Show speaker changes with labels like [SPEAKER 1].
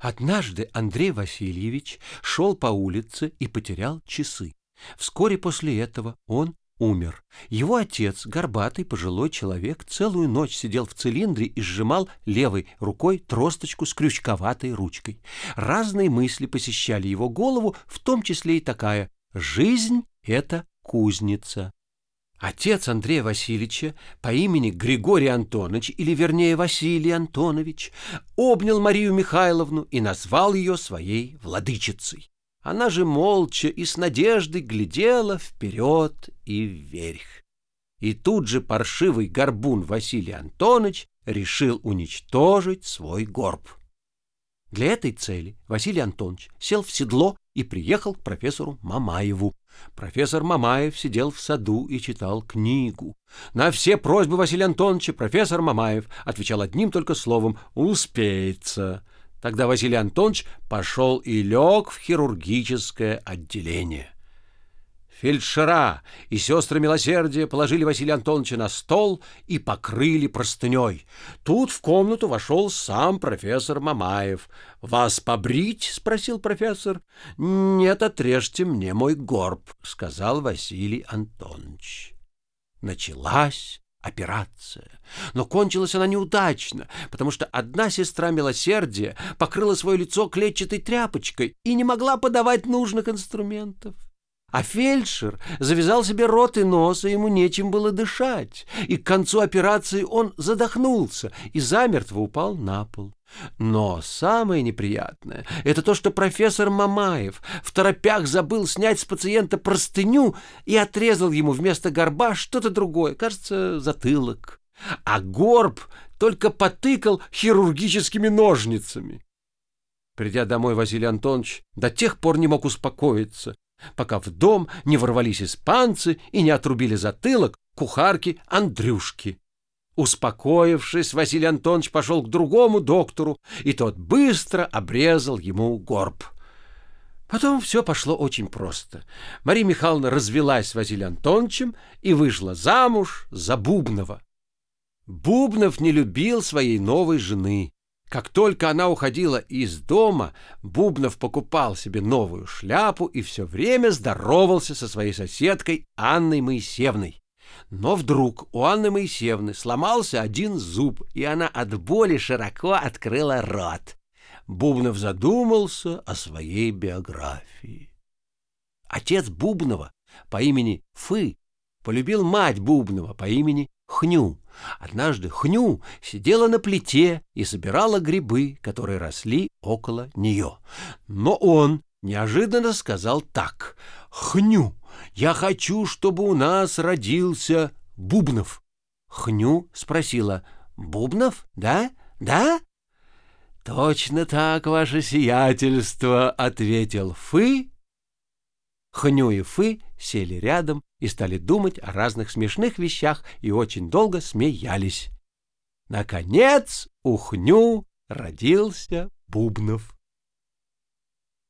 [SPEAKER 1] Однажды Андрей Васильевич шел по улице и потерял часы. Вскоре после этого он умер. Его отец, горбатый пожилой человек, целую ночь сидел в цилиндре и сжимал левой рукой тросточку с крючковатой ручкой. Разные мысли посещали его голову, в том числе и такая «Жизнь — это кузница». Отец Андрея Васильевича по имени Григорий Антонович, или вернее Василий Антонович, обнял Марию Михайловну и назвал ее своей владычицей. Она же молча и с надеждой глядела вперед и вверх. И тут же паршивый горбун Василий Антонович решил уничтожить свой горб. Для этой цели Василий Антонович сел в седло и приехал к профессору Мамаеву. Профессор Мамаев сидел в саду и читал книгу. На все просьбы Василия Антоновича профессор Мамаев отвечал одним только словом «успеется». Тогда Василий Антонович пошел и лег в хирургическое отделение. Фельдшера и сестры милосердия положили Василия Антоновича на стол и покрыли простыней. Тут в комнату вошел сам профессор Мамаев. «Вас побрить?» — спросил профессор. «Нет, отрежьте мне мой горб», — сказал Василий Антонович. Началась операция. Но кончилась она неудачно, потому что одна сестра милосердия покрыла свое лицо клетчатой тряпочкой и не могла подавать нужных инструментов. А фельдшер завязал себе рот и нос, и ему нечем было дышать. И к концу операции он задохнулся и замертво упал на пол. Но самое неприятное — это то, что профессор Мамаев в торопях забыл снять с пациента простыню и отрезал ему вместо горба что-то другое, кажется, затылок. А горб только потыкал хирургическими ножницами. Придя домой, Василий Антонович до тех пор не мог успокоиться, пока в дом не ворвались испанцы и не отрубили затылок кухарки Андрюшки. Успокоившись, Василий Антонович пошел к другому доктору, и тот быстро обрезал ему горб. Потом все пошло очень просто. Мария Михайловна развелась с Василием Антоновичем и вышла замуж за Бубнова. Бубнов не любил своей новой жены. Как только она уходила из дома, Бубнов покупал себе новую шляпу и все время здоровался со своей соседкой Анной Моисеевной. Но вдруг у Анны Моисеевны сломался один зуб, и она от боли широко открыла рот. Бубнов задумался о своей биографии. Отец Бубнова по имени Фы полюбил мать Бубнова по имени Хню. Однажды Хню сидела на плите и собирала грибы, которые росли около нее. Но он неожиданно сказал так. «Хню, я хочу, чтобы у нас родился Бубнов». Хню спросила. «Бубнов? Да? Да?» «Точно так, ваше сиятельство», — ответил Фы. Хню и Фы сели рядом и стали думать о разных смешных вещах и очень долго смеялись. Наконец у Хню родился Бубнов.